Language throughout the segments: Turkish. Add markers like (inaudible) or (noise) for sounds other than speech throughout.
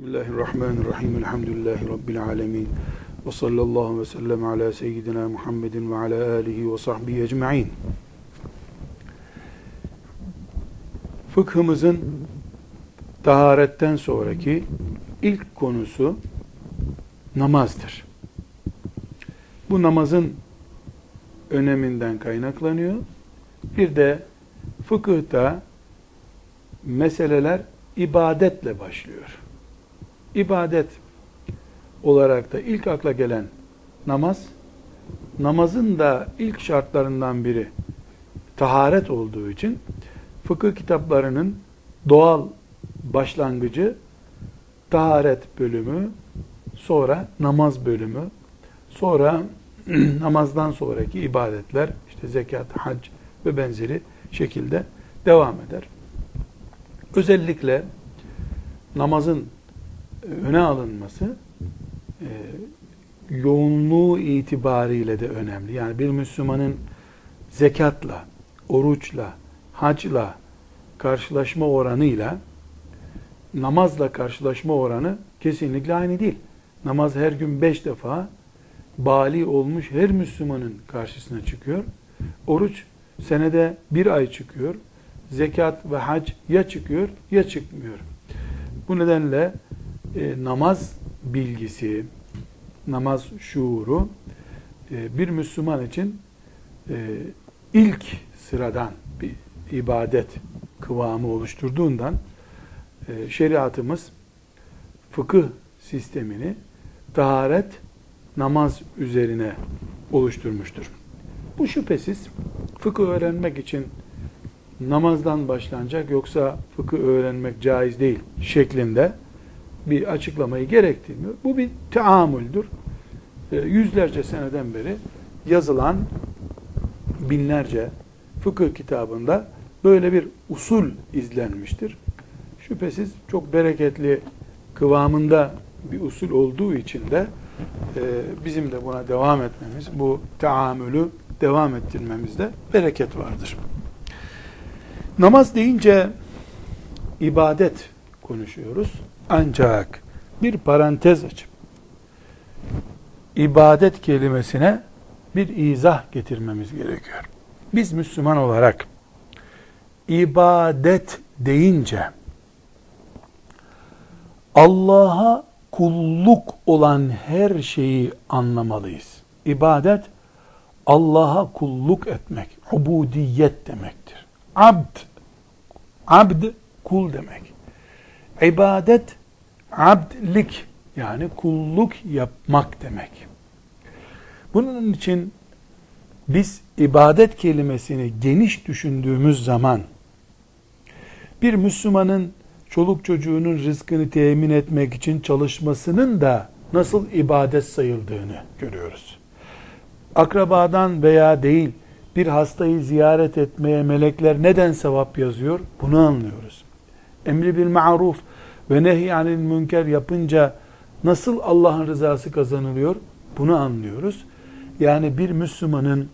Bismillahirrahmanirrahim. Elhamdülillahi Rabbil alemin. Ve sallallahu ve sellem ala seyyidina Muhammedin ve ala alihi ve sahbihi ecma'in. Fıkhımızın taharetten sonraki ilk konusu namazdır. Bu namazın öneminden kaynaklanıyor. Bir de fıkıhta meseleler ibadetle başlıyor. İbadet olarak da ilk akla gelen namaz, namazın da ilk şartlarından biri taharet olduğu için fıkıh kitaplarının doğal başlangıcı taharet bölümü, sonra namaz bölümü, sonra (clears throat) namazdan sonraki ibadetler, işte zekat, hac ve benzeri şekilde devam eder. Özellikle namazın öne alınması e, yoğunluğu itibariyle de önemli. Yani bir Müslümanın zekatla, oruçla, hacla karşılaşma oranıyla namazla karşılaşma oranı kesinlikle aynı değil. Namaz her gün beş defa bali olmuş her Müslümanın karşısına çıkıyor. Oruç senede bir ay çıkıyor. Zekat ve hac ya çıkıyor ya çıkmıyor. Bu nedenle e, namaz bilgisi, namaz şuuru e, bir Müslüman için e, ilk sıradan bir ibadet kıvamı oluşturduğundan e, şeriatımız fıkıh sistemini taharet namaz üzerine oluşturmuştur. Bu şüphesiz fıkıh öğrenmek için namazdan başlanacak yoksa fıkıh öğrenmek caiz değil şeklinde bir açıklamayı gerektirmiyor. Bu bir teamüldür. E, yüzlerce seneden beri yazılan binlerce fıkıh kitabında böyle bir usul izlenmiştir. Şüphesiz çok bereketli kıvamında bir usul olduğu için de e, bizim de buna devam etmemiz, bu teamülü devam ettirmemizde bereket vardır. Namaz deyince ibadet konuşuyoruz. Ancak bir parantez açıp ibadet kelimesine bir izah getirmemiz gerekiyor. Biz Müslüman olarak ibadet deyince Allah'a kulluk olan her şeyi anlamalıyız. İbadet Allah'a kulluk etmek, ubudiyet demektir. Abd, abd kul demek. İbadet abdlik yani kulluk yapmak demek. Bunun için biz ibadet kelimesini geniş düşündüğümüz zaman bir Müslümanın çoluk çocuğunun rızkını temin etmek için çalışmasının da nasıl ibadet sayıldığını görüyoruz. Akrabadan veya değil bir hastayı ziyaret etmeye melekler neden sevap yazıyor? Bunu anlıyoruz. Emri bil ma'ruf ve nehyanil münker yapınca nasıl Allah'ın rızası kazanılıyor? Bunu anlıyoruz. Yani bir Müslümanın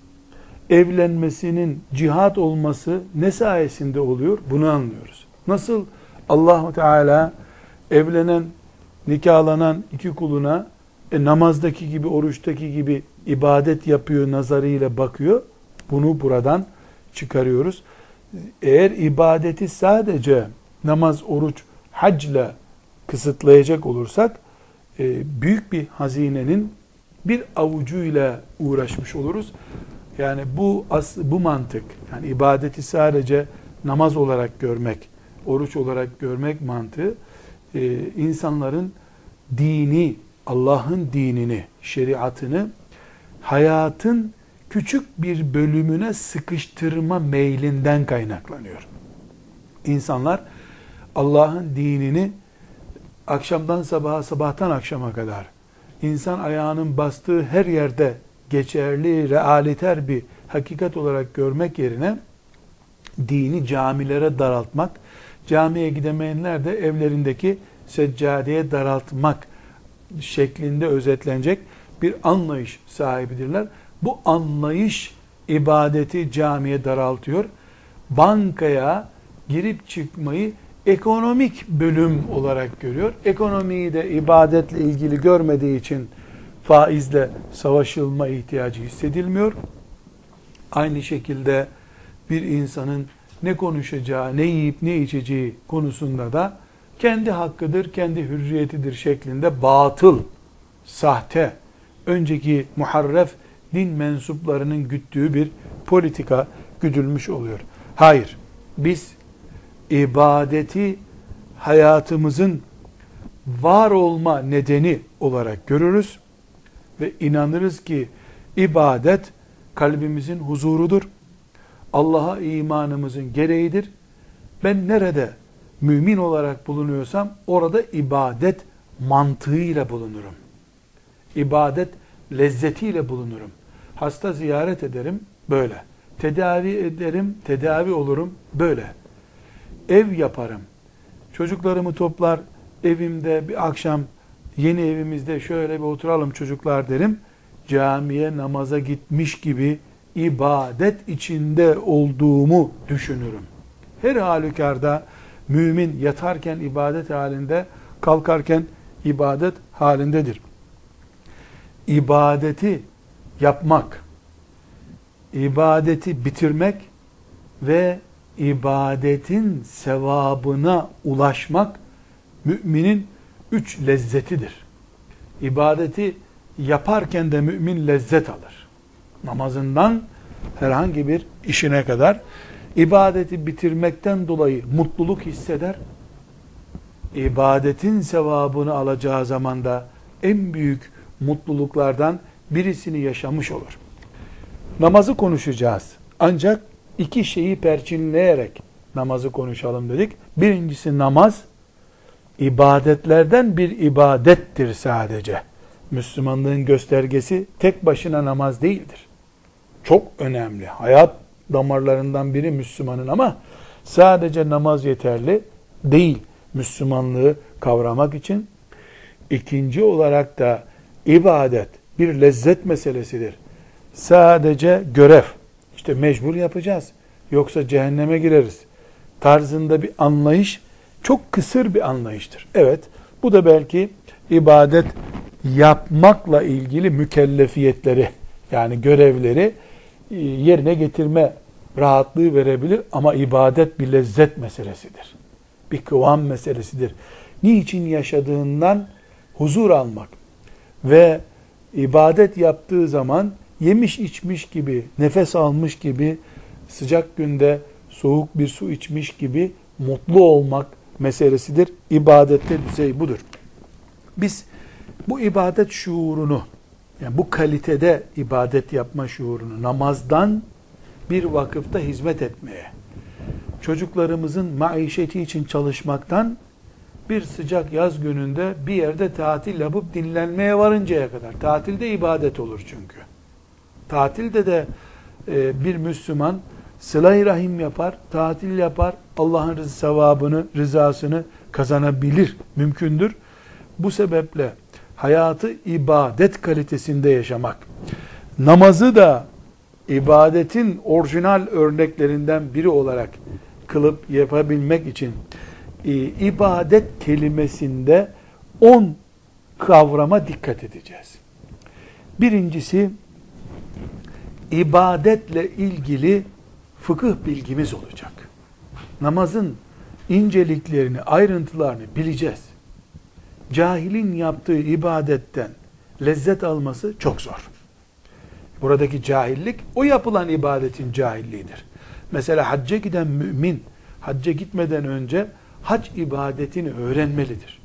evlenmesinin cihat olması ne sayesinde oluyor? Bunu anlıyoruz. Nasıl Allahu Teala evlenen, nikahlanan iki kuluna e, namazdaki gibi, oruçtaki gibi ibadet yapıyor nazarıyla bakıyor. Bunu buradan çıkarıyoruz. Eğer ibadeti sadece namaz, oruç, hacla kısıtlayacak olursak e, büyük bir hazinenin bir avucuyla uğraşmış oluruz. Yani bu as, bu mantık yani ibadeti sadece namaz olarak görmek, oruç olarak görmek mantığı e, insanların dini, Allah'ın dinini, şeriatını hayatın küçük bir bölümüne sıkıştırma meylinden kaynaklanıyor. İnsanlar Allah'ın dinini akşamdan sabaha, sabahtan akşama kadar insan ayağının bastığı her yerde geçerli, realiter bir hakikat olarak görmek yerine dini camilere daraltmak, camiye gidemeyenler de evlerindeki seccadeye daraltmak şeklinde özetlenecek bir anlayış sahibidirler. Bu anlayış ibadeti camiye daraltıyor. Bankaya girip çıkmayı ekonomik bölüm olarak görüyor. Ekonomiyi de ibadetle ilgili görmediği için faizle savaşılma ihtiyacı hissedilmiyor. Aynı şekilde bir insanın ne konuşacağı, ne yiyip ne içeceği konusunda da kendi hakkıdır, kendi hürriyetidir şeklinde batıl, sahte, önceki muharref din mensuplarının güttüğü bir politika güdülmüş oluyor. Hayır, biz ibadeti hayatımızın var olma nedeni olarak görürüz ve inanırız ki ibadet kalbimizin huzurudur. Allah'a imanımızın gereğidir. Ben nerede mümin olarak bulunuyorsam orada ibadet mantığıyla bulunurum. İbadet lezzetiyle bulunurum. Hasta ziyaret ederim böyle. Tedavi ederim, tedavi olurum böyle. Ev yaparım. Çocuklarımı toplar evimde bir akşam yeni evimizde şöyle bir oturalım çocuklar derim. Camiye namaza gitmiş gibi ibadet içinde olduğumu düşünürüm. Her halükarda mümin yatarken ibadet halinde, kalkarken ibadet halindedir. İbadeti yapmak, ibadeti bitirmek ve ibadetin sevabına ulaşmak müminin üç lezzetidir. İbadeti yaparken de mümin lezzet alır. Namazından herhangi bir işine kadar ibadeti bitirmekten dolayı mutluluk hisseder. İbadetin sevabını alacağı zaman da en büyük mutluluklardan birisini yaşamış olur. Namazı konuşacağız. Ancak iki şeyi perçinleyerek namazı konuşalım dedik. Birincisi namaz ibadetlerden bir ibadettir sadece. Müslümanlığın göstergesi tek başına namaz değildir. Çok önemli. Hayat damarlarından biri Müslümanın ama sadece namaz yeterli değil Müslümanlığı kavramak için. İkinci olarak da ibadet bir lezzet meselesidir. Sadece görev. İşte mecbur yapacağız. Yoksa cehenneme gireriz. Tarzında bir anlayış çok kısır bir anlayıştır. Evet, bu da belki ibadet yapmakla ilgili mükellefiyetleri yani görevleri e, yerine getirme rahatlığı verebilir ama ibadet bir lezzet meselesidir. Bir kıvam meselesidir. Niçin yaşadığından huzur almak ve ibadet yaptığı zaman yemiş içmiş gibi, nefes almış gibi, sıcak günde soğuk bir su içmiş gibi mutlu olmak meselesidir. İbadette düzey budur. Biz bu ibadet şuurunu, yani bu kalitede ibadet yapma şuurunu namazdan bir vakıfta hizmet etmeye, çocuklarımızın maişeti için çalışmaktan bir sıcak yaz gününde bir yerde tatil yapıp dinlenmeye varıncaya kadar. Tatilde ibadet olur çünkü. Tatilde de e, bir Müslüman sıla rahim yapar, tatil yapar, Allah'ın sevabını, rızasını kazanabilir, mümkündür. Bu sebeple hayatı ibadet kalitesinde yaşamak, namazı da ibadetin orijinal örneklerinden biri olarak kılıp yapabilmek için e, ibadet kelimesinde 10 kavrama dikkat edeceğiz. Birincisi ibadetle ilgili fıkıh bilgimiz olacak. Namazın inceliklerini, ayrıntılarını bileceğiz. Cahilin yaptığı ibadetten lezzet alması çok zor. Buradaki cahillik o yapılan ibadetin cahilliğidir. Mesela hacca giden mümin hacca gitmeden önce hac ibadetini öğrenmelidir.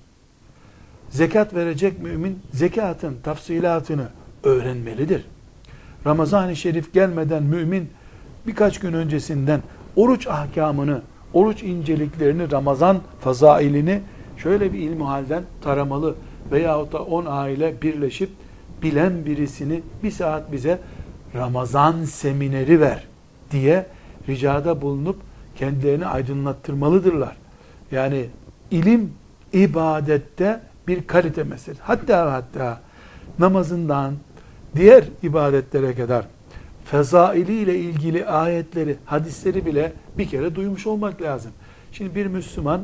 Zekat verecek mümin zekatın tafsilatını öğrenmelidir. Ramazan-ı Şerif gelmeden mümin birkaç gün öncesinden oruç ahkamını, oruç inceliklerini, Ramazan fazailini şöyle bir ilmi halden taramalı veyahut da on aile birleşip bilen birisini bir saat bize Ramazan semineri ver diye ricada bulunup kendilerini aydınlattırmalıdırlar. Yani ilim ibadette bir kalite meselesi. Hatta hatta namazından diğer ibadetlere kadar fezaili ile ilgili ayetleri, hadisleri bile bir kere duymuş olmak lazım. Şimdi bir Müslüman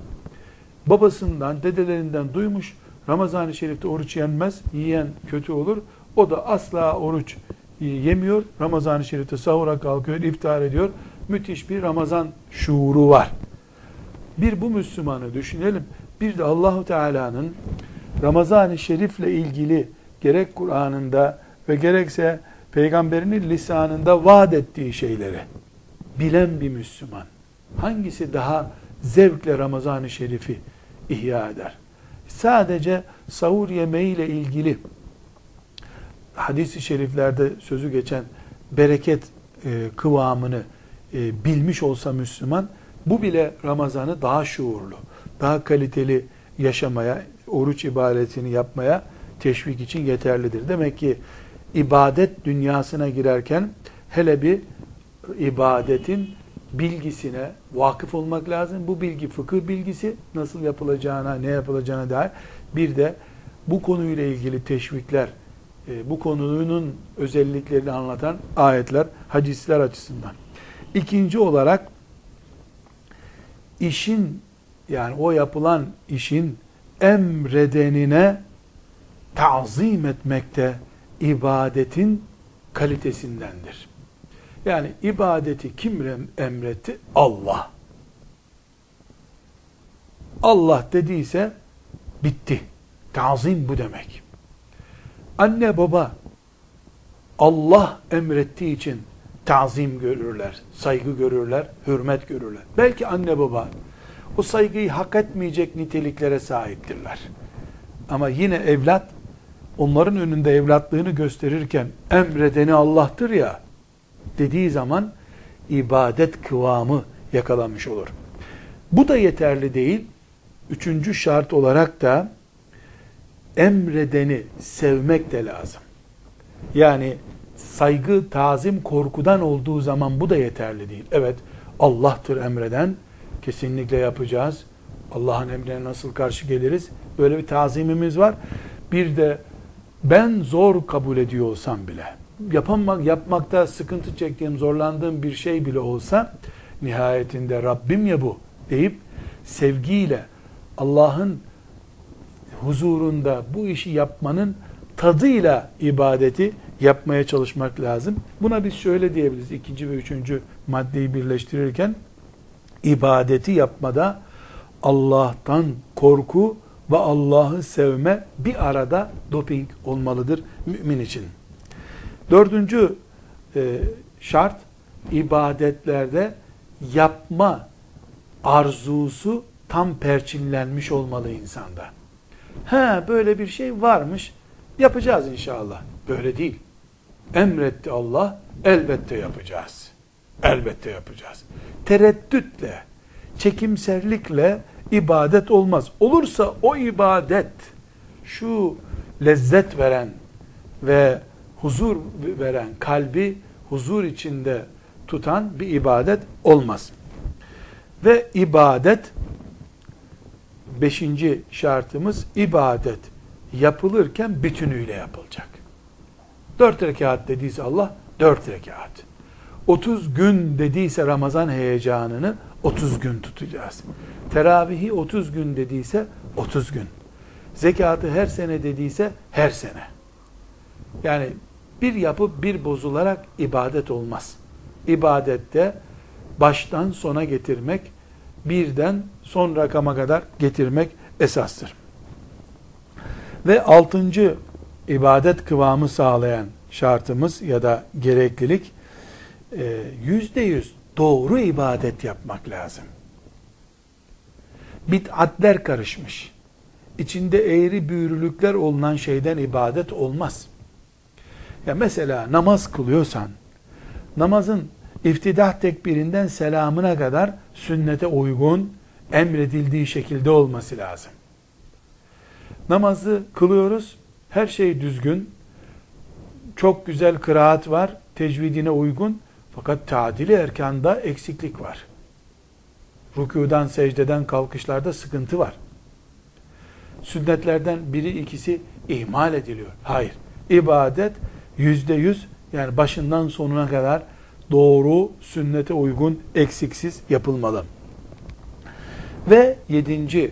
babasından, dedelerinden duymuş. Ramazan-ı Şerif'te oruç yenmez, yiyen kötü olur. O da asla oruç yemiyor. Ramazan-ı Şerif'te sahura kalkıyor, iftar ediyor. Müthiş bir Ramazan şuuru var. Bir bu Müslümanı düşünelim. Bir de Allahu Teala'nın Ramazan-ı Şerif'le ilgili gerek Kur'an'ında ve gerekse peygamberinin lisanında vaat ettiği şeyleri bilen bir Müslüman hangisi daha zevkle Ramazan-ı Şerif'i ihya eder? Sadece sahur yemeğiyle ilgili hadis-i şeriflerde sözü geçen bereket e, kıvamını e, bilmiş olsa Müslüman bu bile Ramazan'ı daha şuurlu, daha kaliteli yaşamaya, oruç ibadetini yapmaya teşvik için yeterlidir. Demek ki ibadet dünyasına girerken hele bir ibadetin bilgisine vakıf olmak lazım. Bu bilgi fıkıh bilgisi nasıl yapılacağına, ne yapılacağına dair bir de bu konuyla ilgili teşvikler, e, bu konunun özelliklerini anlatan ayetler, hadisler açısından. İkinci olarak işin yani o yapılan işin emredenine tazim etmekte ibadetin kalitesindendir. Yani ibadeti kim emretti? Allah. Allah dediyse bitti. Tazim bu demek. Anne baba Allah emrettiği için tazim görürler, saygı görürler, hürmet görürler. Belki anne baba o saygıyı hak etmeyecek niteliklere sahiptirler. Ama yine evlat onların önünde evlatlığını gösterirken emredeni Allah'tır ya dediği zaman ibadet kıvamı yakalamış olur. Bu da yeterli değil. Üçüncü şart olarak da emredeni sevmek de lazım. Yani saygı, tazim, korkudan olduğu zaman bu da yeterli değil. Evet, Allah'tır emreden, kesinlikle yapacağız. Allah'ın emrine nasıl karşı geliriz? Böyle bir tazimimiz var. Bir de ben zor kabul ediyor olsam bile, yapamak, yapmakta sıkıntı çektiğim, zorlandığım bir şey bile olsa, nihayetinde Rabbim ya bu deyip sevgiyle Allah'ın huzurunda bu işi yapmanın tadıyla ibadeti yapmaya çalışmak lazım. Buna biz şöyle diyebiliriz. ikinci ve üçüncü maddeyi birleştirirken ibadeti yapmada Allah'tan korku ve Allah'ı sevme bir arada doping olmalıdır mümin için. Dördüncü e, şart ibadetlerde yapma arzusu tam perçinlenmiş olmalı insanda. He böyle bir şey varmış yapacağız inşallah. Böyle değil. Emretti Allah elbette yapacağız. Elbette yapacağız. Tereddütle, çekimserlikle ibadet olmaz. Olursa o ibadet şu lezzet veren ve huzur veren kalbi huzur içinde tutan bir ibadet olmaz. Ve ibadet beşinci şartımız ibadet yapılırken bütünüyle yapılacak. Dört rekat dediyse Allah dört rekat. 30 gün dediyse Ramazan heyecanını 30 gün tutacağız. Teravihi 30 gün dediyse 30 gün. Zekatı her sene dediyse her sene. Yani bir yapıp bir bozularak ibadet olmaz. İbadette baştan sona getirmek, birden son rakama kadar getirmek esastır. Ve altıncı ibadet kıvamı sağlayan şartımız ya da gereklilik e, yüzde yüz doğru ibadet yapmak lazım. Bid'atler karışmış. İçinde eğri büyürülükler olunan şeyden ibadet olmaz. Ya mesela namaz kılıyorsan, namazın iftidah tekbirinden selamına kadar sünnete uygun, emredildiği şekilde olması lazım. Namazı kılıyoruz, her şey düzgün, çok güzel kıraat var, tecvidine uygun, fakat tadili erkanda eksiklik var. Rükudan, secdeden, kalkışlarda sıkıntı var. Sünnetlerden biri ikisi ihmal ediliyor. Hayır. İbadet yüzde yüz yani başından sonuna kadar doğru, sünnete uygun, eksiksiz yapılmalı. Ve yedinci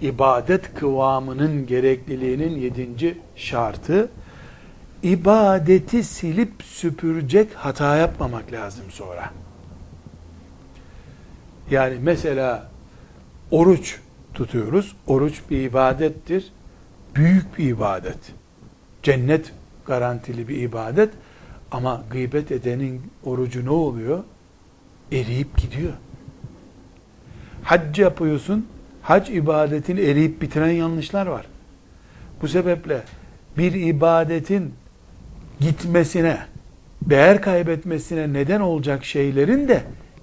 ibadet kıvamının gerekliliğinin yedinci şartı, ibadeti silip süpürecek hata yapmamak lazım sonra. Yani mesela oruç tutuyoruz. Oruç bir ibadettir. Büyük bir ibadet. Cennet garantili bir ibadet. Ama gıybet edenin orucu ne oluyor? Eriyip gidiyor. Hac yapıyorsun. Hac ibadetini eriyip bitiren yanlışlar var. Bu sebeple bir ibadetin gitmesine, değer kaybetmesine neden olacak şeylerin de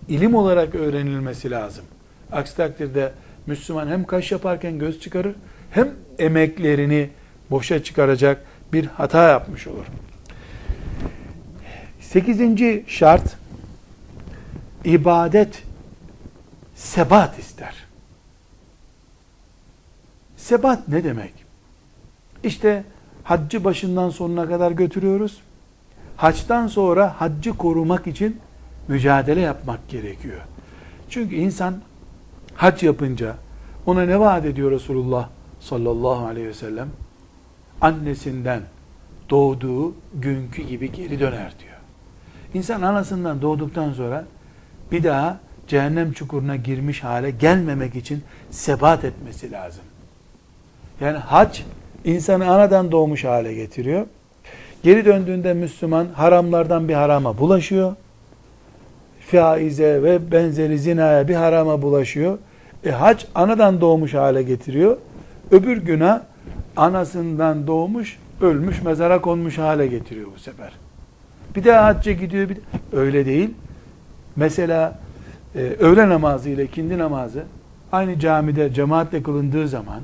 ilim olarak öğrenilmesi lazım. Aksi takdirde Müslüman hem kaş yaparken göz çıkarır, hem emeklerini boşa çıkaracak bir hata yapmış olur. Sekizinci şart, ibadet sebat ister. Sebat ne demek? İşte haccı başından sonuna kadar götürüyoruz. Haçtan sonra haccı korumak için mücadele yapmak gerekiyor. Çünkü insan hac yapınca ona ne vaat ediyor Resulullah sallallahu aleyhi ve sellem? Annesinden doğduğu günkü gibi geri döner diyor. İnsan anasından doğduktan sonra bir daha cehennem çukuruna girmiş hale gelmemek için sebat etmesi lazım. Yani hac insanı anadan doğmuş hale getiriyor. Geri döndüğünde Müslüman haramlardan bir harama bulaşıyor. Faize ve benzeri zinaya bir harama bulaşıyor. E hac anadan doğmuş hale getiriyor. Öbür günah anasından doğmuş, ölmüş, mezara konmuş hale getiriyor bu sefer. Bir daha hacca gidiyor. Bir öyle değil. Mesela e, öğle namazı ile ikindi namazı aynı camide cemaatle kılındığı zaman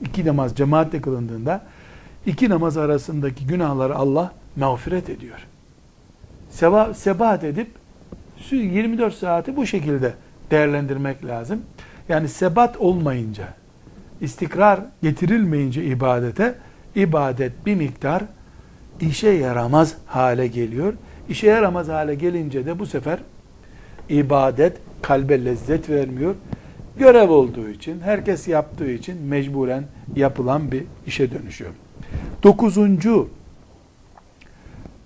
iki namaz cemaatle kılındığında iki namaz arasındaki günahları Allah mağfiret ediyor. Seva, sebat edip 24 saati bu şekilde değerlendirmek lazım. Yani sebat olmayınca, istikrar getirilmeyince ibadete, ibadet bir miktar işe yaramaz hale geliyor. İşe yaramaz hale gelince de bu sefer ibadet kalbe lezzet vermiyor. Görev olduğu için, herkes yaptığı için mecburen yapılan bir işe dönüşüyor. Dokuzuncu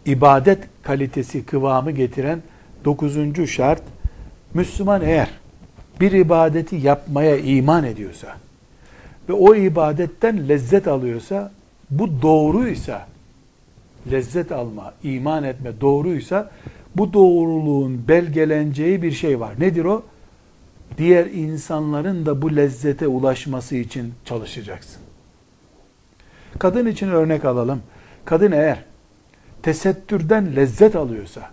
ibadet kalitesi, kıvamı getiren dokuzuncu şart, Müslüman eğer bir ibadeti yapmaya iman ediyorsa ve o ibadetten lezzet alıyorsa, bu doğruysa, lezzet alma, iman etme doğruysa, bu doğruluğun belgeleneceği bir şey var. Nedir o? Diğer insanların da bu lezzete ulaşması için çalışacaksın. Kadın için örnek alalım. Kadın eğer tesettürden lezzet alıyorsa,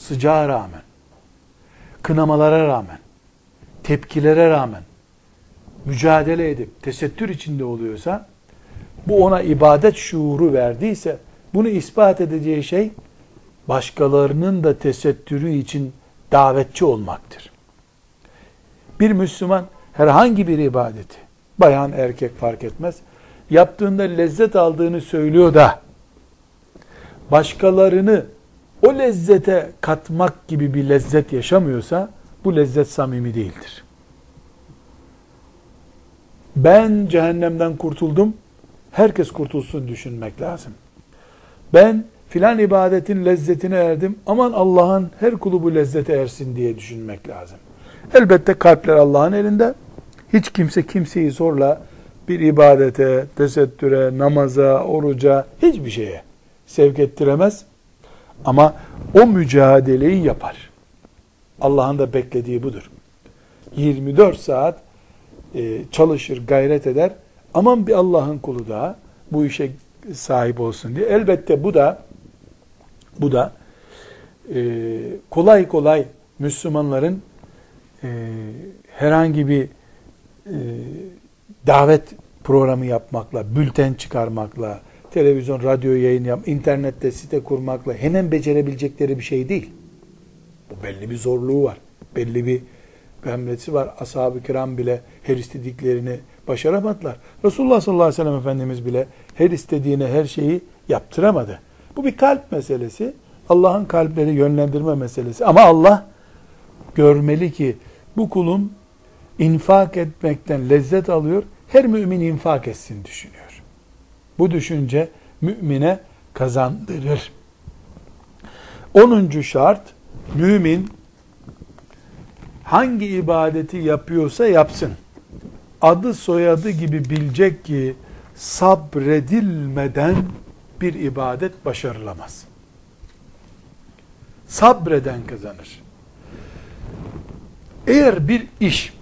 sıcağa rağmen, kınamalara rağmen, tepkilere rağmen, mücadele edip tesettür içinde oluyorsa, bu ona ibadet şuuru verdiyse, bunu ispat edeceği şey, başkalarının da tesettürü için davetçi olmaktır. Bir Müslüman herhangi bir ibadeti, bayan erkek fark etmez, yaptığında lezzet aldığını söylüyor da başkalarını o lezzete katmak gibi bir lezzet yaşamıyorsa bu lezzet samimi değildir. Ben cehennemden kurtuldum, herkes kurtulsun düşünmek lazım. Ben filan ibadetin lezzetine erdim, aman Allah'ın her kulu bu lezzete ersin diye düşünmek lazım. Elbette kalpler Allah'ın elinde. Hiç kimse kimseyi zorla bir ibadete, tesettüre, namaza, oruca, hiçbir şeye sevk ettiremez. Ama o mücadeleyi yapar. Allah'ın da beklediği budur. 24 saat e, çalışır, gayret eder. Aman bir Allah'ın kulu da bu işe sahip olsun diye. Elbette bu da bu da e, kolay kolay Müslümanların e, herhangi bir e, davet programı yapmakla, bülten çıkarmakla, televizyon, radyo yayın yap, internette site kurmakla hemen becerebilecekleri bir şey değil. Bu belli bir zorluğu var. Belli bir gayretsi var. Ashab-ı kiram bile her istediklerini başaramadılar. Resulullah sallallahu aleyhi ve sellem Efendimiz bile her istediğine her şeyi yaptıramadı. Bu bir kalp meselesi. Allah'ın kalpleri yönlendirme meselesi. Ama Allah görmeli ki bu kulum infak etmekten lezzet alıyor. Her mümin infak etsin düşünüyor. Bu düşünce mümine kazandırır. Onuncu şart, mümin hangi ibadeti yapıyorsa yapsın. Adı soyadı gibi bilecek ki sabredilmeden bir ibadet başarılamaz. Sabreden kazanır. Eğer bir iş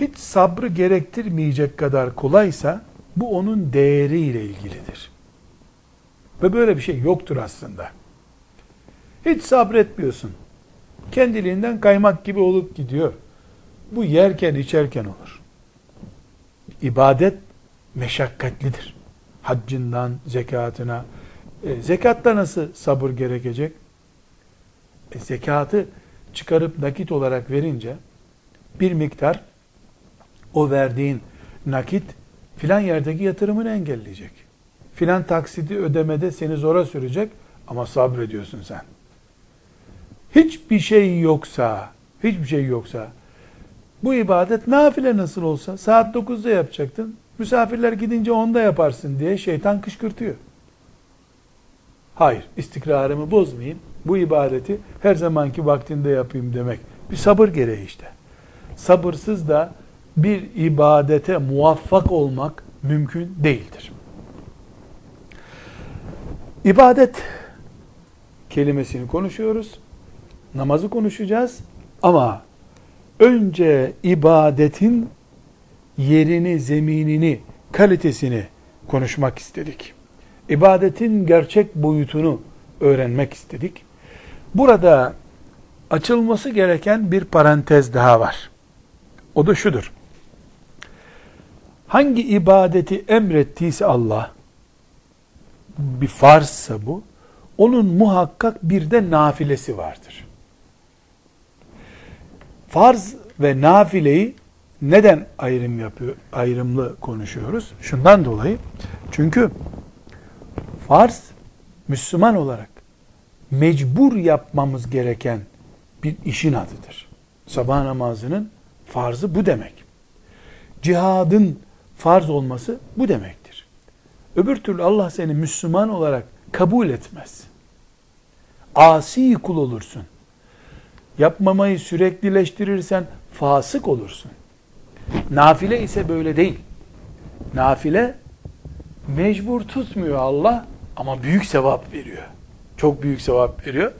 hiç sabrı gerektirmeyecek kadar kolaysa bu onun değeriyle ilgilidir. Ve böyle bir şey yoktur aslında. Hiç sabretmiyorsun. Kendiliğinden kaymak gibi olup gidiyor. Bu yerken içerken olur. İbadet meşakkatlidir. Haccından, zekatına. E, zekatta nasıl sabır gerekecek? E, zekatı çıkarıp nakit olarak verince bir miktar o verdiğin nakit filan yerdeki yatırımını engelleyecek. Filan taksidi ödemede seni zora sürecek ama sabrediyorsun sen. Hiçbir şey yoksa, hiçbir şey yoksa bu ibadet nafile nasıl olsa saat 9'da yapacaktın. Misafirler gidince 10'da yaparsın diye şeytan kışkırtıyor. Hayır, istikrarımı bozmayayım. Bu ibadeti her zamanki vaktinde yapayım demek. Bir sabır gereği işte. Sabırsız da bir ibadete muvaffak olmak mümkün değildir. İbadet kelimesini konuşuyoruz. Namazı konuşacağız. Ama önce ibadetin yerini, zeminini, kalitesini konuşmak istedik. İbadetin gerçek boyutunu öğrenmek istedik. Burada açılması gereken bir parantez daha var. O da şudur. Hangi ibadeti emrettiyse Allah, bir farzsa bu, onun muhakkak bir de nafilesi vardır. Farz ve nafileyi neden ayrım yapıyor, ayrımlı konuşuyoruz? Şundan dolayı, çünkü farz, Müslüman olarak mecbur yapmamız gereken bir işin adıdır. Sabah namazının farzı bu demek. Cihadın farz olması bu demektir. Öbür türlü Allah seni Müslüman olarak kabul etmez. Asi kul olursun. Yapmamayı süreklileştirirsen fasık olursun. Nafile ise böyle değil. Nafile mecbur tutmuyor Allah ama büyük sevap veriyor. Çok büyük sevap veriyor.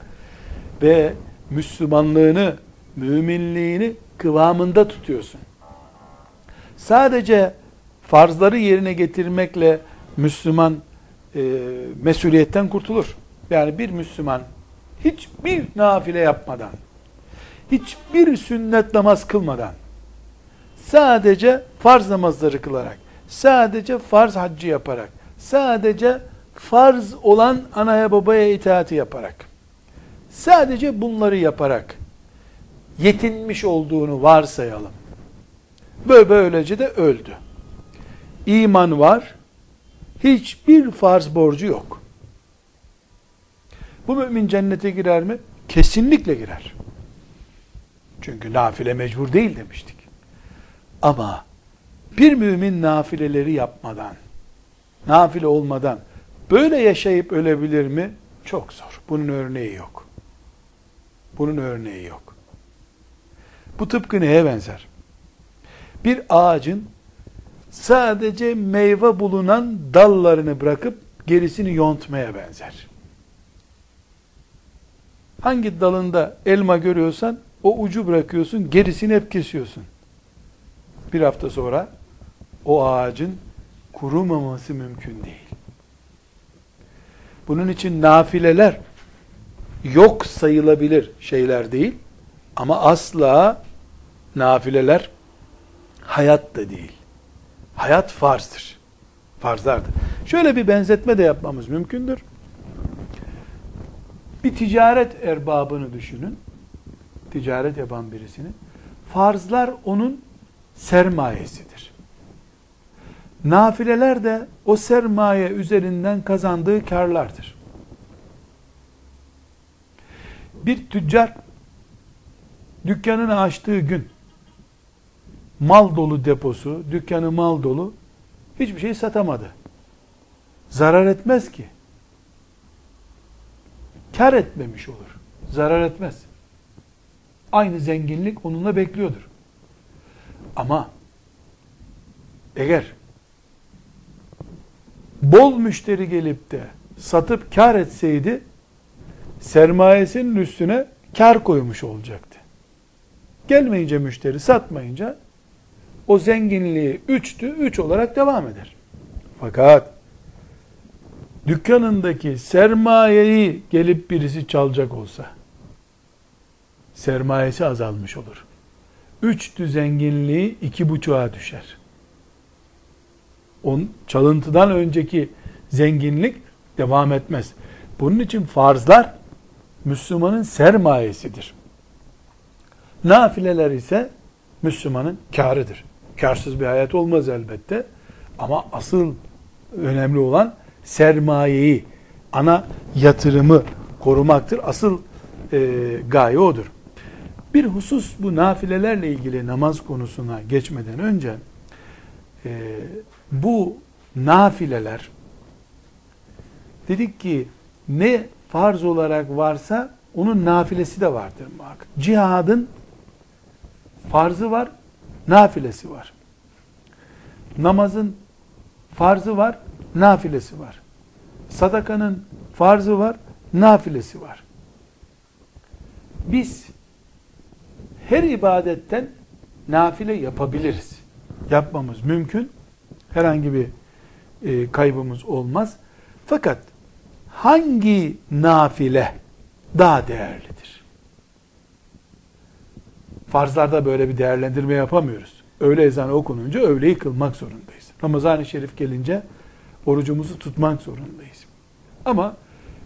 Ve Müslümanlığını, müminliğini kıvamında tutuyorsun. Sadece farzları yerine getirmekle Müslüman e, mesuliyetten kurtulur. Yani bir Müslüman hiçbir nafile yapmadan, hiçbir sünnet namaz kılmadan, sadece farz namazları kılarak, sadece farz haccı yaparak, sadece farz olan anaya babaya itaati yaparak, sadece bunları yaparak yetinmiş olduğunu varsayalım. Böyle böylece de öldü. İman var, hiçbir farz borcu yok. Bu mümin cennete girer mi? Kesinlikle girer. Çünkü nafile mecbur değil demiştik. Ama bir mümin nafileleri yapmadan, nafile olmadan böyle yaşayıp ölebilir mi? Çok zor. Bunun örneği yok. Bunun örneği yok. Bu tıpkı neye benzer? Bir ağacın sadece meyve bulunan dallarını bırakıp gerisini yontmaya benzer. Hangi dalında elma görüyorsan o ucu bırakıyorsun, gerisini hep kesiyorsun. Bir hafta sonra o ağacın kurumaması mümkün değil. Bunun için nafileler yok sayılabilir şeyler değil ama asla nafileler hayat da değil. Hayat farzdır. Farzlardır. Şöyle bir benzetme de yapmamız mümkündür. Bir ticaret erbabını düşünün. Ticaret yapan birisini. Farzlar onun sermayesidir. Nafileler de o sermaye üzerinden kazandığı karlardır. Bir tüccar dükkanını açtığı gün mal dolu deposu, dükkanı mal dolu, hiçbir şey satamadı. Zarar etmez ki. Kar etmemiş olur. Zarar etmez. Aynı zenginlik onunla bekliyordur. Ama eğer bol müşteri gelip de satıp kar etseydi sermayesinin üstüne kar koymuş olacaktı. Gelmeyince müşteri satmayınca o zenginliği üçtü, üç olarak devam eder. Fakat dükkanındaki sermayeyi gelip birisi çalacak olsa sermayesi azalmış olur. Üçtü zenginliği iki buçuğa düşer. On, çalıntıdan önceki zenginlik devam etmez. Bunun için farzlar Müslümanın sermayesidir. Nafileler ise Müslümanın karıdır. Karsız bir hayat olmaz elbette. Ama asıl önemli olan sermayeyi, ana yatırımı korumaktır. Asıl e, gaye odur. Bir husus bu nafilelerle ilgili namaz konusuna geçmeden önce e, bu nafileler dedik ki ne farz olarak varsa onun nafilesi de vardır muhakkak. Cihadın farzı var, nafilesi var. Namazın farzı var, nafilesi var. Sadakanın farzı var, nafilesi var. Biz her ibadetten nafile yapabiliriz. Yapmamız mümkün. Herhangi bir e, kaybımız olmaz. Fakat hangi nafile daha değerlidir? Farzlarda böyle bir değerlendirme yapamıyoruz. Öğle ezanı okununca öğleyi kılmak zorundayız. Ramazan-ı Şerif gelince orucumuzu tutmak zorundayız. Ama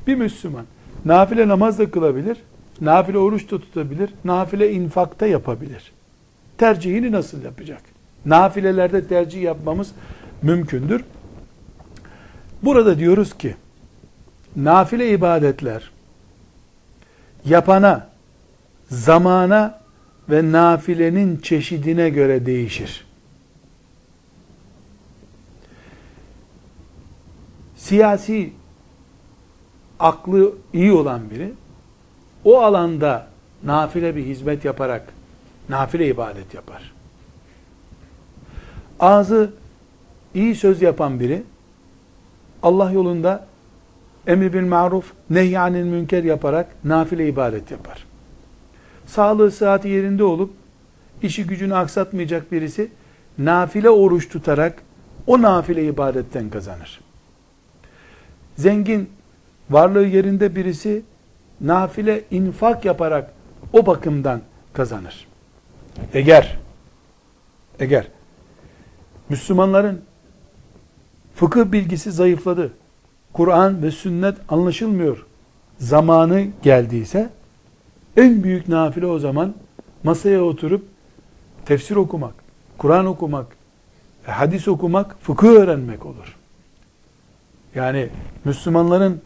bir Müslüman nafile namaz da kılabilir, nafile oruç da tutabilir, nafile infakta yapabilir. Tercihini nasıl yapacak? Nafilelerde tercih yapmamız mümkündür. Burada diyoruz ki, nafile ibadetler yapana, zamana ve nafilenin çeşidine göre değişir. Siyasi aklı iyi olan biri o alanda nafile bir hizmet yaparak nafile ibadet yapar. Ağzı iyi söz yapan biri Allah yolunda emri bil maruf, nehyanil münker yaparak nafile ibadet yapar. Sağlığı sıhhati yerinde olup işi gücünü aksatmayacak birisi nafile oruç tutarak o nafile ibadetten kazanır. Zengin, varlığı yerinde birisi nafile infak yaparak o bakımdan kazanır. Eğer eğer Müslümanların fıkıh bilgisi zayıfladı, Kur'an ve sünnet anlaşılmıyor zamanı geldiyse en büyük nafile o zaman masaya oturup tefsir okumak, Kur'an okumak, hadis okumak, fıkıh öğrenmek olur. Yani Müslümanların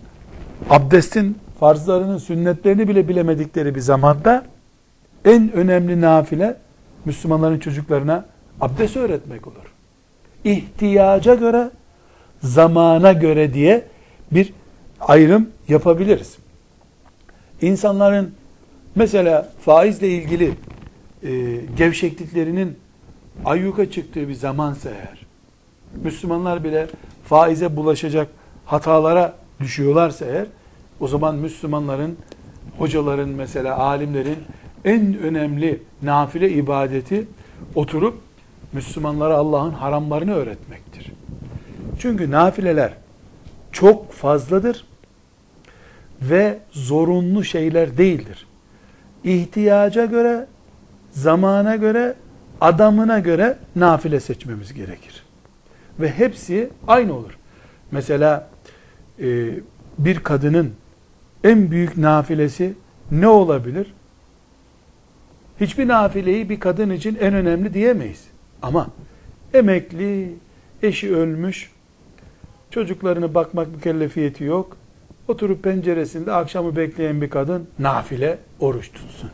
abdestin farzlarının, sünnetlerini bile bilemedikleri bir zamanda en önemli nafile Müslümanların çocuklarına abdest öğretmek olur. İhtiyaca göre, zamana göre diye bir ayrım yapabiliriz. İnsanların mesela faizle ilgili e, gevşekliklerinin ayyuka çıktığı bir zamansa eğer, Müslümanlar bile faize bulaşacak hatalara düşüyorlarsa eğer, o zaman Müslümanların, hocaların mesela, alimlerin en önemli nafile ibadeti oturup Müslümanlara Allah'ın haramlarını öğretmektir. Çünkü nafileler çok fazladır ve zorunlu şeyler değildir. İhtiyaca göre, zamana göre, adamına göre nafile seçmemiz gerekir. Ve hepsi aynı olur. Mesela e, bir kadının en büyük nafilesi ne olabilir? Hiçbir nafileyi bir kadın için en önemli diyemeyiz. Ama emekli, eşi ölmüş, çocuklarını bakmak mükellefiyeti yok. Oturup penceresinde akşamı bekleyen bir kadın nafile oruç tutsun.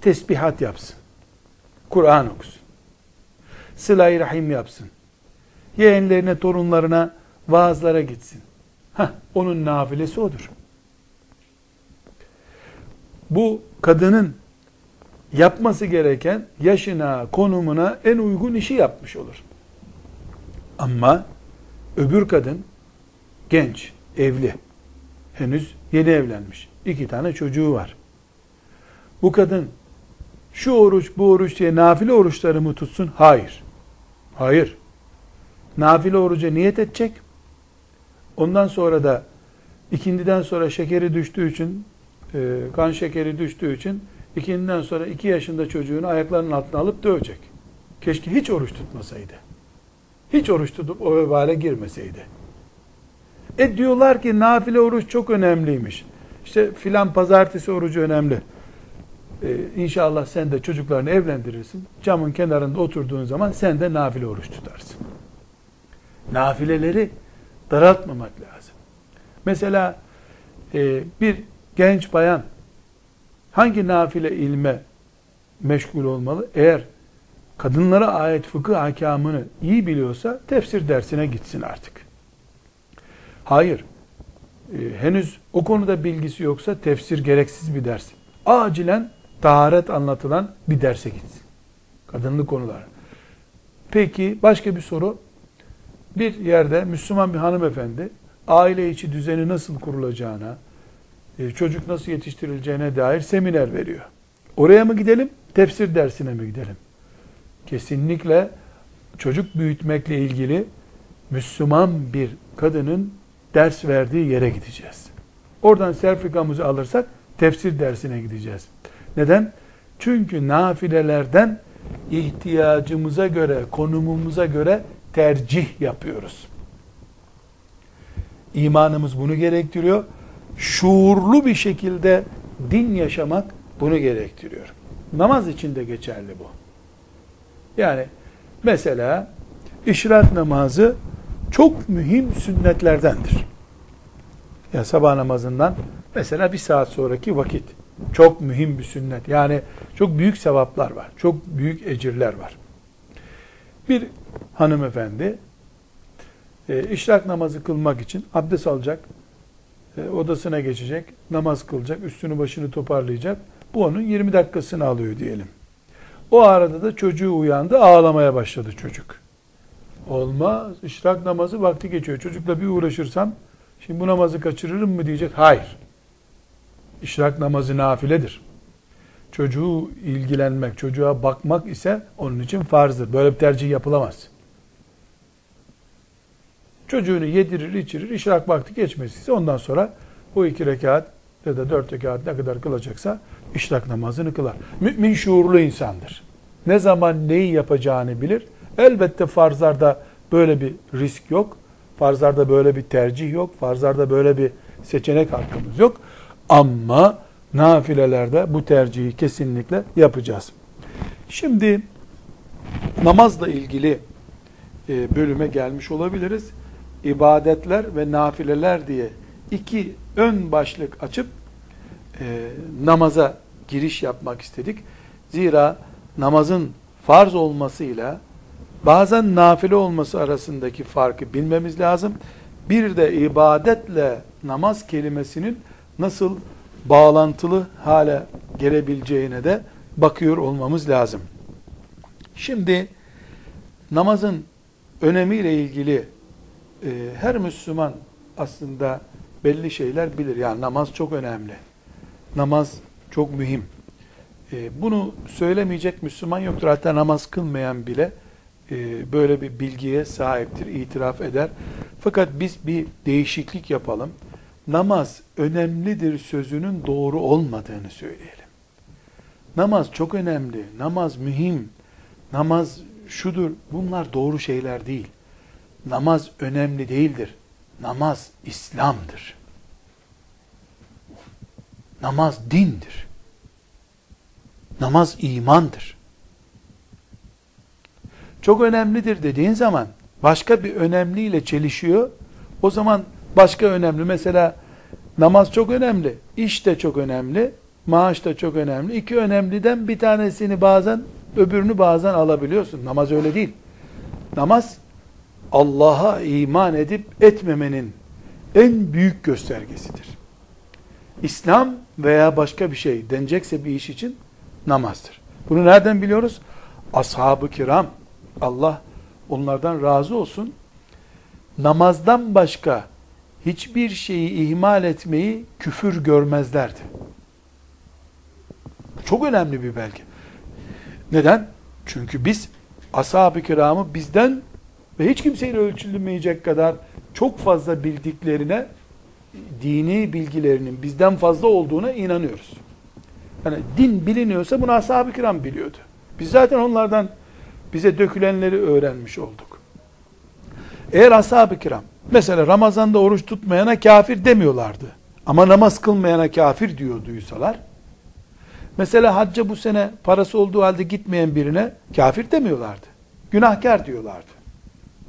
Tesbihat yapsın. Kur'an okusun. sıla rahim yapsın. Yeğenlerine, torunlarına vaazlara gitsin. Heh, onun nafilesi odur. Bu kadının yapması gereken yaşına, konumuna en uygun işi yapmış olur. Ama öbür kadın genç, evli, henüz yeni evlenmiş. iki tane çocuğu var. Bu kadın şu oruç bu oruç diye nafile oruçları mı tutsun? Hayır. Hayır. Nafile oruca niyet edecek. Ondan sonra da ikindiden sonra şekeri düştüğü için e, kan şekeri düştüğü için ikinden sonra iki yaşında çocuğunu ayaklarının altına alıp dövecek. Keşke hiç oruç tutmasaydı. Hiç oruç tutup o vebale girmeseydi. E diyorlar ki nafile oruç çok önemliymiş. İşte filan pazartesi orucu önemli. Ee, inşallah sen de çocuklarını evlendirirsin. Camın kenarında oturduğun zaman sen de nafile oruç tutarsın. Nafileleri daraltmamak lazım. Mesela e, bir genç bayan hangi nafile ilme meşgul olmalı? Eğer kadınlara ait fıkıh hakamını iyi biliyorsa tefsir dersine gitsin artık. Hayır. E, henüz o konuda bilgisi yoksa tefsir gereksiz bir ders. Acilen taharet anlatılan bir derse gitsin. Kadınlı konular. Peki başka bir soru. Bir yerde Müslüman bir hanımefendi aile içi düzeni nasıl kurulacağına, e, çocuk nasıl yetiştirileceğine dair seminer veriyor. Oraya mı gidelim, tefsir dersine mi gidelim? Kesinlikle çocuk büyütmekle ilgili Müslüman bir kadının ders verdiği yere gideceğiz. Oradan sertifikamızı alırsak tefsir dersine gideceğiz. Neden? Çünkü nafilelerden ihtiyacımıza göre, konumumuza göre tercih yapıyoruz. İmanımız bunu gerektiriyor. Şuurlu bir şekilde din yaşamak bunu gerektiriyor. Namaz için de geçerli bu. Yani mesela işrak namazı çok mühim sünnetlerdendir. Ya sabah namazından mesela bir saat sonraki vakit çok mühim bir sünnet. Yani çok büyük sevaplar var. Çok büyük ecirler var. Bir hanımefendi e, işrak namazı kılmak için abdest alacak, e, odasına geçecek, namaz kılacak, üstünü başını toparlayacak. Bu onun 20 dakikasını alıyor diyelim. O arada da çocuğu uyandı, ağlamaya başladı çocuk. Olmaz, işrak namazı vakti geçiyor. Çocukla bir uğraşırsam, şimdi bu namazı kaçırırım mı diyecek. Hayır. İşrak namazı nafiledir. Çocuğu ilgilenmek, çocuğa bakmak ise onun için farzdır. Böyle bir tercih yapılamaz. Çocuğunu yedirir, içirir, işrak vakti geçmesi ondan sonra o iki rekat ya da dört rekat ne kadar kılacaksa işrak namazını kılar. Mümin şuurlu insandır. Ne zaman neyi yapacağını bilir. Elbette farzlarda böyle bir risk yok. Farzlarda böyle bir tercih yok. Farzlarda böyle bir seçenek hakkımız yok. Ama nafilelerde bu tercihi kesinlikle yapacağız. Şimdi namazla ilgili e, bölüme gelmiş olabiliriz. İbadetler ve nafileler diye iki ön başlık açıp e, namaza giriş yapmak istedik. Zira namazın farz olmasıyla bazen nafile olması arasındaki farkı bilmemiz lazım. Bir de ibadetle namaz kelimesinin nasıl bağlantılı hale gelebileceğine de bakıyor olmamız lazım. Şimdi namazın önemiyle ilgili e, her Müslüman aslında belli şeyler bilir. Yani namaz çok önemli. Namaz çok mühim. E, bunu söylemeyecek Müslüman yoktur. Hatta namaz kılmayan bile e, böyle bir bilgiye sahiptir, itiraf eder. Fakat biz bir değişiklik yapalım namaz önemlidir sözünün doğru olmadığını söyleyelim. Namaz çok önemli, namaz mühim, namaz şudur, bunlar doğru şeyler değil. Namaz önemli değildir. Namaz İslam'dır. Namaz dindir. Namaz imandır. Çok önemlidir dediğin zaman başka bir önemliyle çelişiyor. O zaman Başka önemli mesela namaz çok önemli, iş de çok önemli, maaş da çok önemli. İki önemliden bir tanesini bazen öbürünü bazen alabiliyorsun. Namaz öyle değil. Namaz Allah'a iman edip etmemenin en büyük göstergesidir. İslam veya başka bir şey denecekse bir iş için namazdır. Bunu nereden biliyoruz? Ashab-ı kiram, Allah onlardan razı olsun, namazdan başka hiçbir şeyi ihmal etmeyi küfür görmezlerdi. Çok önemli bir belge. Neden? Çünkü biz ashab-ı kiramı bizden ve hiç kimseyle ölçülmeyecek kadar çok fazla bildiklerine dini bilgilerinin bizden fazla olduğuna inanıyoruz. Yani din biliniyorsa bunu ashab-ı kiram biliyordu. Biz zaten onlardan bize dökülenleri öğrenmiş olduk. Eğer ashab-ı kiram mesela Ramazan'da oruç tutmayana kafir demiyorlardı. Ama namaz kılmayana kafir diyor duysalar. Mesela hacca bu sene parası olduğu halde gitmeyen birine kafir demiyorlardı. Günahkar diyorlardı.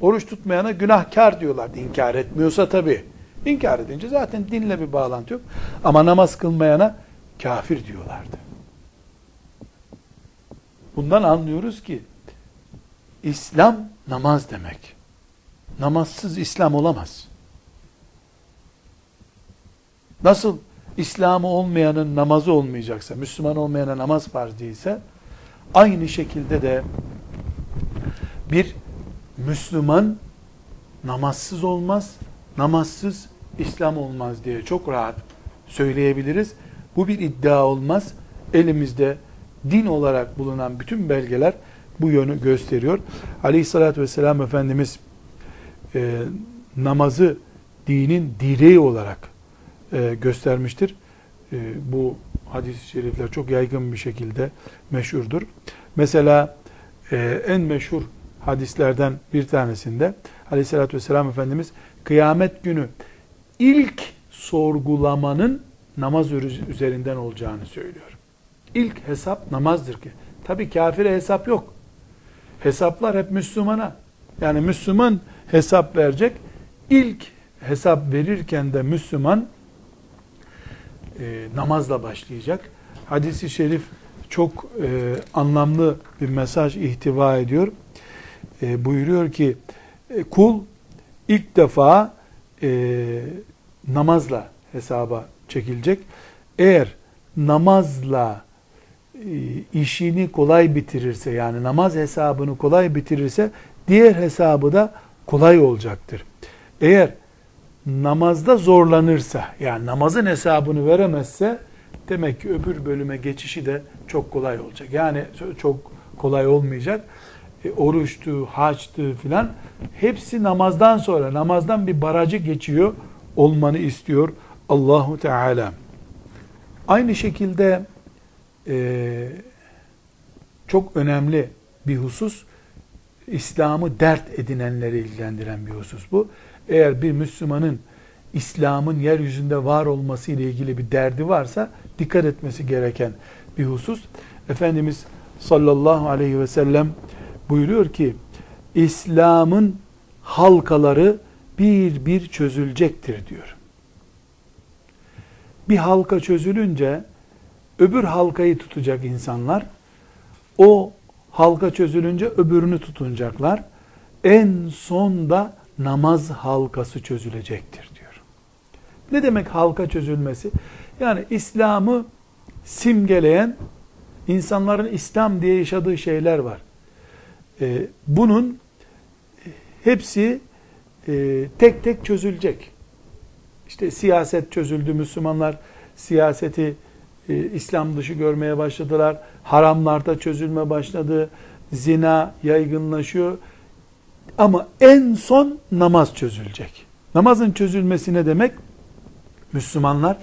Oruç tutmayana günahkar diyorlardı. İnkar etmiyorsa tabi. İnkar edince zaten dinle bir bağlantı yok. Ama namaz kılmayana kafir diyorlardı. Bundan anlıyoruz ki İslam namaz demek. Namazsız İslam olamaz. Nasıl İslamı olmayanın namazı olmayacaksa, Müslüman olmayana namaz farz değilse, aynı şekilde de bir Müslüman namazsız olmaz, namazsız İslam olmaz diye çok rahat söyleyebiliriz. Bu bir iddia olmaz. Elimizde din olarak bulunan bütün belgeler bu yönü gösteriyor. Aleyhissalatü vesselam Efendimiz e, namazı dinin direği olarak e, göstermiştir. E, bu hadis-i şerifler çok yaygın bir şekilde meşhurdur. Mesela e, en meşhur hadislerden bir tanesinde aleyhissalatü vesselam Efendimiz kıyamet günü ilk sorgulamanın namaz üzerinden olacağını söylüyor. İlk hesap namazdır ki. Tabi kafire hesap yok. Hesaplar hep Müslümana. Yani Müslüman hesap verecek. İlk hesap verirken de Müslüman e, namazla başlayacak. Hadis-i şerif çok e, anlamlı bir mesaj ihtiva ediyor. E, buyuruyor ki e, kul ilk defa e, namazla hesaba çekilecek. Eğer namazla işini kolay bitirirse yani namaz hesabını kolay bitirirse diğer hesabı da kolay olacaktır. Eğer namazda zorlanırsa yani namazın hesabını veremezse demek ki öbür bölüme geçişi de çok kolay olacak. Yani çok kolay olmayacak. E, oruçtu, haçtı filan hepsi namazdan sonra namazdan bir barajı geçiyor olmanı istiyor Allahu Teala. Aynı şekilde e, çok önemli bir husus İslam'ı dert edinenleri ilgilendiren bir husus bu. Eğer bir Müslümanın İslam'ın yeryüzünde var olması ile ilgili bir derdi varsa dikkat etmesi gereken bir husus. Efendimiz sallallahu aleyhi ve sellem buyuruyor ki İslam'ın halkaları bir bir çözülecektir diyor. Bir halka çözülünce öbür halkayı tutacak insanlar o halka çözülünce öbürünü tutunacaklar. En sonda namaz halkası çözülecektir diyor. Ne demek halka çözülmesi? Yani İslam'ı simgeleyen insanların İslam diye yaşadığı şeyler var. Ee, bunun hepsi e, tek tek çözülecek. İşte siyaset çözüldü, Müslümanlar siyaseti e, İslam dışı görmeye başladılar. Haramlarda çözülme başladı. Zina yaygınlaşıyor. Ama en son namaz çözülecek. Namazın çözülmesi ne demek? Müslümanlar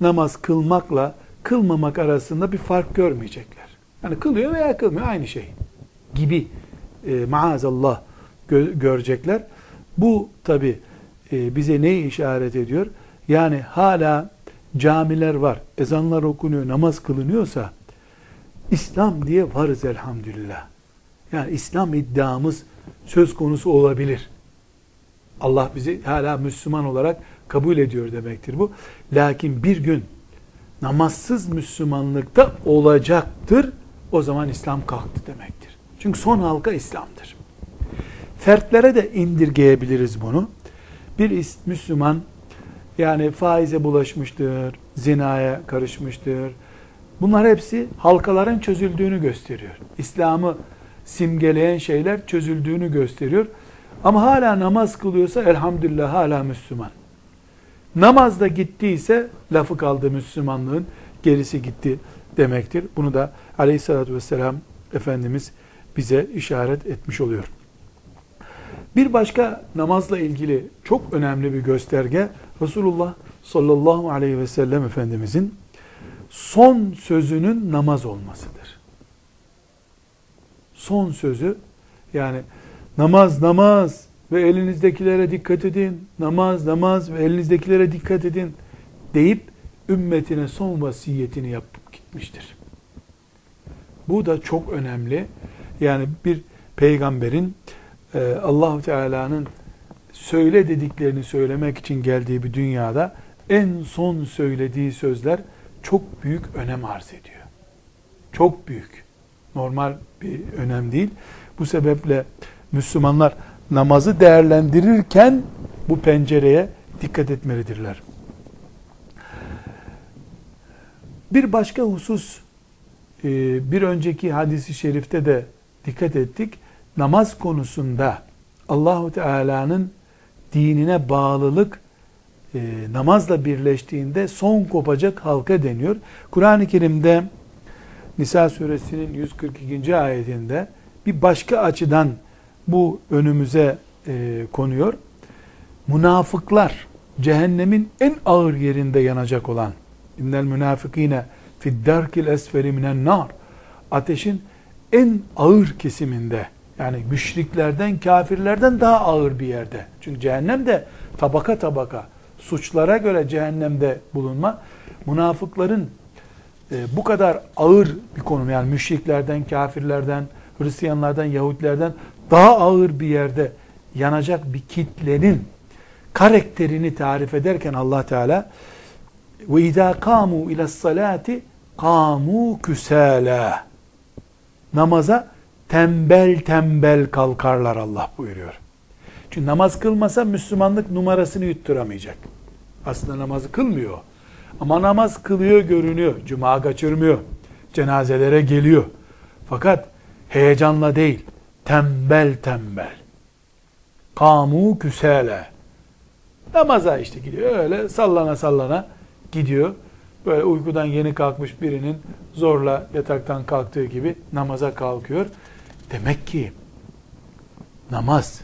namaz kılmakla kılmamak arasında bir fark görmeyecekler. Yani kılıyor veya kılmıyor aynı şey gibi e, maazallah gö görecekler. Bu tabi e, bize neyi işaret ediyor? Yani hala camiler var, ezanlar okunuyor, namaz kılınıyorsa İslam diye varız elhamdülillah. Yani İslam iddiamız söz konusu olabilir. Allah bizi hala Müslüman olarak kabul ediyor demektir bu. Lakin bir gün namazsız Müslümanlıkta olacaktır. O zaman İslam kalktı demektir. Çünkü son halka İslam'dır. fertlere de indirgeyebiliriz bunu. Bir Müslüman yani faize bulaşmıştır, zinaya karışmıştır. Bunlar hepsi halkaların çözüldüğünü gösteriyor. İslam'ı simgeleyen şeyler çözüldüğünü gösteriyor. Ama hala namaz kılıyorsa elhamdülillah hala Müslüman. Namazda gittiyse lafı kaldı Müslümanlığın gerisi gitti demektir. Bunu da aleyhissalatü vesselam Efendimiz bize işaret etmiş oluyor. Bir başka namazla ilgili çok önemli bir gösterge Resulullah sallallahu aleyhi ve sellem Efendimizin son sözünün namaz olmasıdır. Son sözü yani namaz namaz ve elinizdekilere dikkat edin, namaz namaz ve elinizdekilere dikkat edin deyip ümmetine son vasiyetini yapıp gitmiştir. Bu da çok önemli. Yani bir peygamberin e, allah Teala'nın söyle dediklerini söylemek için geldiği bir dünyada en son söylediği sözler çok büyük önem arz ediyor. Çok büyük. Normal bir önem değil. Bu sebeple Müslümanlar namazı değerlendirirken bu pencereye dikkat etmelidirler. Bir başka husus e, bir önceki hadisi şerifte de dikkat ettik. Namaz konusunda Allahu Teala'nın dinine bağlılık e, namazla birleştiğinde son kopacak halka deniyor. Kur'an-ı Kerim'de Nisa suresinin 142. ayetinde bir başka açıdan bu önümüze e, konuyor. Münafıklar cehennemin en ağır yerinde yanacak olan innel münafikine fiddarkil esferi minen nar ateşin en ağır kesiminde yani müşriklerden, kafirlerden daha ağır bir yerde. Çünkü cehennemde tabaka tabaka suçlara göre cehennemde bulunma münafıkların e, bu kadar ağır bir konum yani müşriklerden, kafirlerden, Hristiyanlardan, Yahudilerden daha ağır bir yerde yanacak bir kitlenin karakterini tarif ederken Allah Teala ve izâ kâmû ile salati kâmû küsâlâ namaza tembel tembel kalkarlar Allah buyuruyor. Çünkü namaz kılmasa Müslümanlık numarasını yutturamayacak. Aslında namazı kılmıyor. Ama namaz kılıyor görünüyor. Cuma kaçırmıyor. Cenazelere geliyor. Fakat heyecanla değil, tembel tembel. Kamu küsele. Namaza işte gidiyor. Öyle sallana sallana gidiyor. Böyle uykudan yeni kalkmış birinin zorla yataktan kalktığı gibi namaza kalkıyor. Demek ki namaz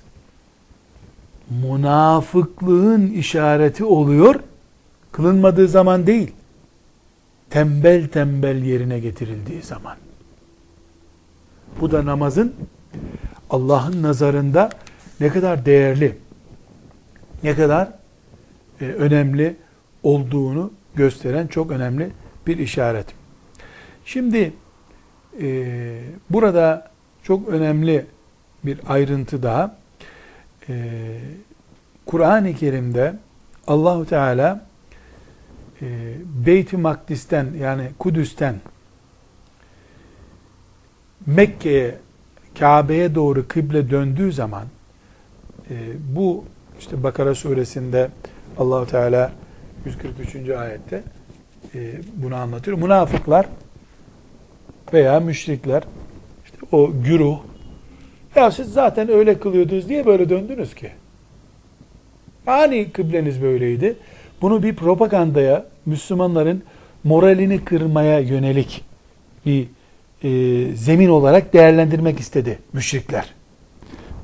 münafıklığın işareti oluyor. Kılınmadığı zaman değil. Tembel tembel yerine getirildiği zaman. Bu da namazın Allah'ın nazarında ne kadar değerli, ne kadar e, önemli olduğunu gösteren çok önemli bir işaret. Şimdi e, burada çok önemli bir ayrıntı daha. E, Kur'an-ı Kerim'de Allahu Teala e, Beyt-i Makdis'ten yani Kudüs'ten Mekke'ye Kabe'ye doğru kıble döndüğü zaman e, bu işte Bakara suresinde Allahu Teala 143. ayette e, bunu anlatıyor. Münafıklar veya müşrikler o güruh ya siz zaten öyle kılıyordunuz diye böyle döndünüz ki. Hani kıbleniz böyleydi. Bunu bir propagandaya, Müslümanların moralini kırmaya yönelik bir e, zemin olarak değerlendirmek istedi müşrikler.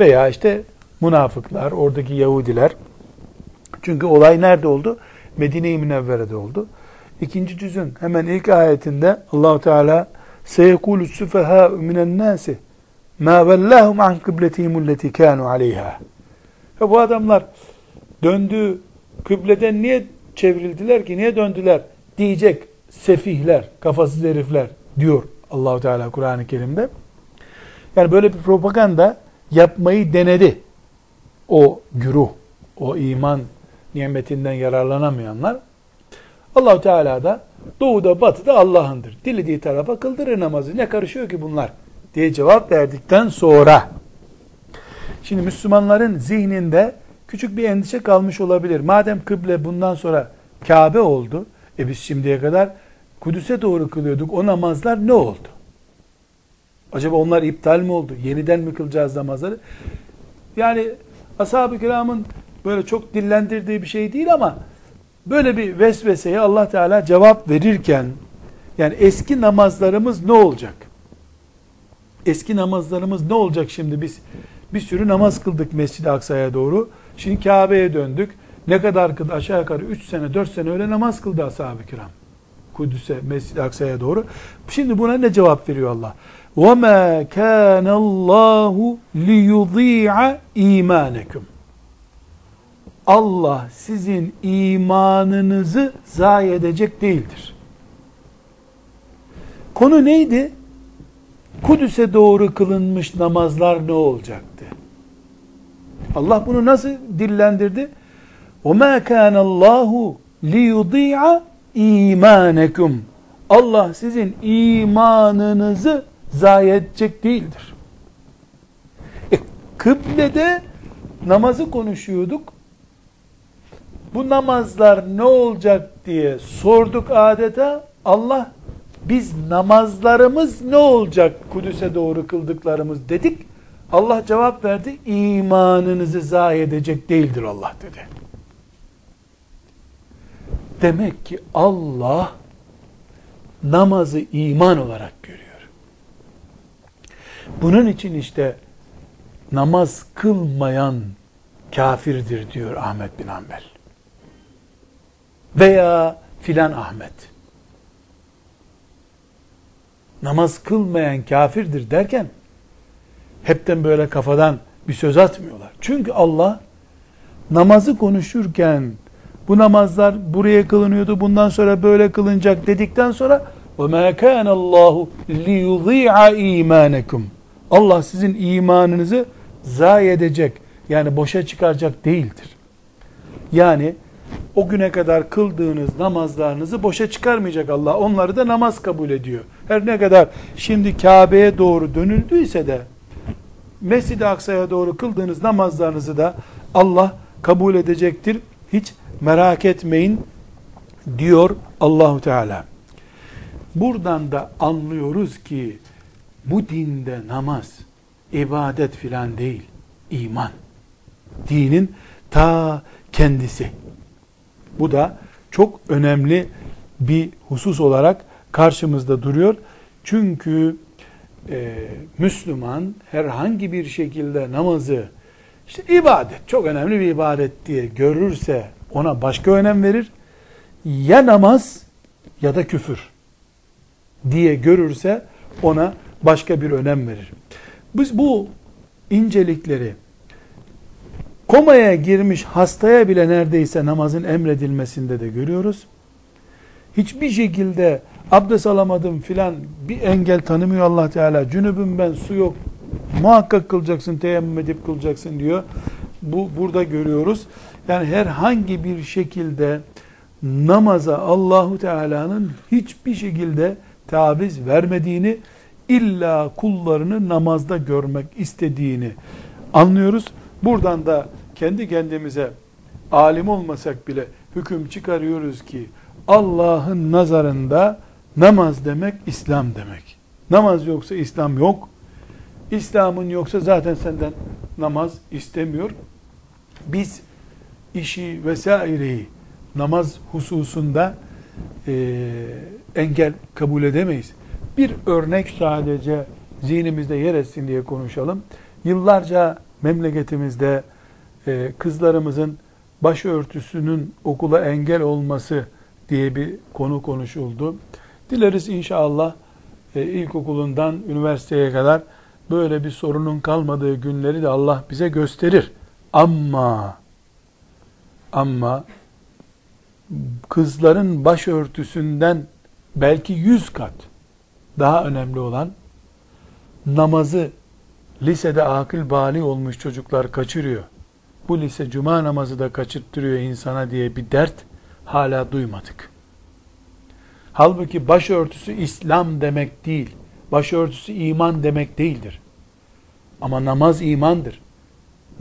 Veya işte münafıklar, oradaki Yahudiler. Çünkü olay nerede oldu? Medine-i Münevvere'de oldu. İkinci cüzün hemen ilk ayetinde Allahu Teala seyekulu süfeha minen nasi ma vellahum an kıbletihim alleti kanu aleyha. Ve bu adamlar döndüğü kıbleden niye çevrildiler ki, niye döndüler diyecek sefihler, kafasız herifler diyor Allahu Teala Kur'an-ı Kerim'de. Yani böyle bir propaganda yapmayı denedi. O güruh, o iman nimetinden yararlanamayanlar. Allahu Teala da doğuda batıda Allah'ındır. Dilediği tarafa kıldırır namazı. Ne karışıyor ki bunlar? diye cevap verdikten sonra Şimdi Müslümanların zihninde küçük bir endişe kalmış olabilir. Madem kıble bundan sonra Kabe oldu, e biz şimdiye kadar Kudüs'e doğru kılıyorduk. O namazlar ne oldu? Acaba onlar iptal mi oldu? Yeniden mi kılacağız namazları? Yani ashab-ı kiramın böyle çok dillendirdiği bir şey değil ama böyle bir vesveseye Allah Teala cevap verirken yani eski namazlarımız ne olacak? Eski namazlarımız ne olacak şimdi biz? Bir sürü namaz kıldık Mescid-i Aksa'ya doğru. Şimdi Kabe'ye döndük. Ne kadar kıldı? Aşağı yukarı 3 sene 4 sene öyle namaz kıldı ashab-ı kiram. Kudüs'e, Mescid-i Aksa'ya doğru. Şimdi buna ne cevap veriyor Allah? وَمَا كَانَ اللّٰهُ لِيُضِيعَ اِيمَانَكُمْ Allah sizin imanınızı zayi edecek değildir. Konu neydi? Kudüs'e doğru kılınmış namazlar ne olacaktı? Allah bunu nasıl dillendirdi? وَمَا كَانَ اللّٰهُ لِيُضِيعَ اِيمَانَكُمْ Allah sizin imanınızı zayi edecek değildir. E, kıblede namazı konuşuyorduk. Bu namazlar ne olacak diye sorduk adeta. Allah biz namazlarımız ne olacak Kudüs'e doğru kıldıklarımız dedik. Allah cevap verdi. İmanınızı zayi edecek değildir Allah dedi. Demek ki Allah namazı iman olarak görüyor. Bunun için işte namaz kılmayan kafirdir diyor Ahmet bin Hanbel Veya filan Ahmet. Namaz kılmayan kafirdir derken hepten böyle kafadan bir söz atmıyorlar. Çünkü Allah namazı konuşurken bu namazlar buraya kılınıyordu bundan sonra böyle kılınacak dedikten sonra وَمَا كَانَ اللّٰهُ لِيُضِيعَ اِيمَانَكُمْ Allah sizin imanınızı zayi edecek, yani boşa çıkaracak değildir. Yani o güne kadar kıldığınız namazlarınızı boşa çıkarmayacak Allah. Onları da namaz kabul ediyor. Her ne kadar şimdi Kabe'ye doğru dönüldüyse de Mescid-i Aksa'ya doğru kıldığınız namazlarınızı da Allah kabul edecektir. Hiç merak etmeyin diyor Allahu Teala. Buradan da anlıyoruz ki bu dinde namaz, ibadet filan değil, iman. Dinin ta kendisi. Bu da çok önemli bir husus olarak karşımızda duruyor. Çünkü e, Müslüman herhangi bir şekilde namazı işte ibadet, çok önemli bir ibadet diye görürse ona başka önem verir. Ya namaz ya da küfür diye görürse ona başka bir önem verir. Biz bu incelikleri komaya girmiş hastaya bile neredeyse namazın emredilmesinde de görüyoruz. Hiçbir şekilde abdest alamadım filan bir engel tanımıyor Allah Teala. Cünübüm ben su yok. Muhakkak kılacaksın, teyemmüm edip kılacaksın diyor. Bu burada görüyoruz. Yani herhangi bir şekilde namaza Allahu Teala'nın hiçbir şekilde taviz vermediğini illa kullarını namazda görmek istediğini anlıyoruz. Buradan da kendi kendimize alim olmasak bile hüküm çıkarıyoruz ki Allah'ın nazarında namaz demek İslam demek. Namaz yoksa İslam yok. İslam'ın yoksa zaten senden namaz istemiyor. Biz işi vesaireyi namaz hususunda e, engel kabul edemeyiz. Bir örnek sadece zihnimizde yer etsin diye konuşalım. Yıllarca memleketimizde e, kızlarımızın başörtüsünün okula engel olması diye bir konu konuşuldu. Dileriz inşallah e, ilkokulundan üniversiteye kadar böyle bir sorunun kalmadığı günleri de Allah bize gösterir. Ama ama kızların başörtüsünden belki yüz kat daha önemli olan namazı lisede akıl bali olmuş çocuklar kaçırıyor. Bu lise cuma namazı da kaçırttırıyor insana diye bir dert hala duymadık. Halbuki başörtüsü İslam demek değil. Başörtüsü iman demek değildir. Ama namaz imandır.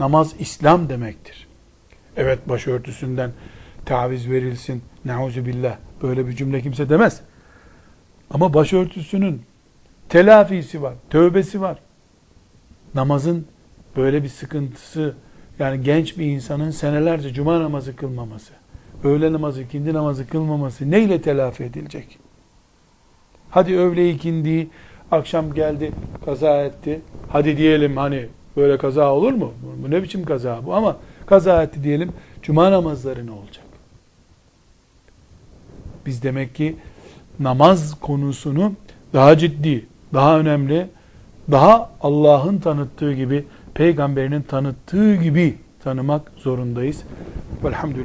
Namaz İslam demektir. Evet başörtüsünden taviz verilsin. Nauzu billah. Böyle bir cümle kimse demez. Ama başörtüsünün telafisi var, tövbesi var. Namazın böyle bir sıkıntısı, yani genç bir insanın senelerce cuma namazı kılmaması, öğle namazı, ikindi namazı kılmaması neyle telafi edilecek? Hadi öğle ikindi, akşam geldi, kaza etti. Hadi diyelim hani böyle kaza olur mu? Bu ne biçim kaza bu? Ama kaza etti diyelim. Cuma namazları ne olacak? Biz demek ki namaz konusunu daha ciddi, daha önemli, daha Allah'ın tanıttığı gibi, peygamberinin tanıttığı gibi tanımak zorundayız. Velhamdülillah.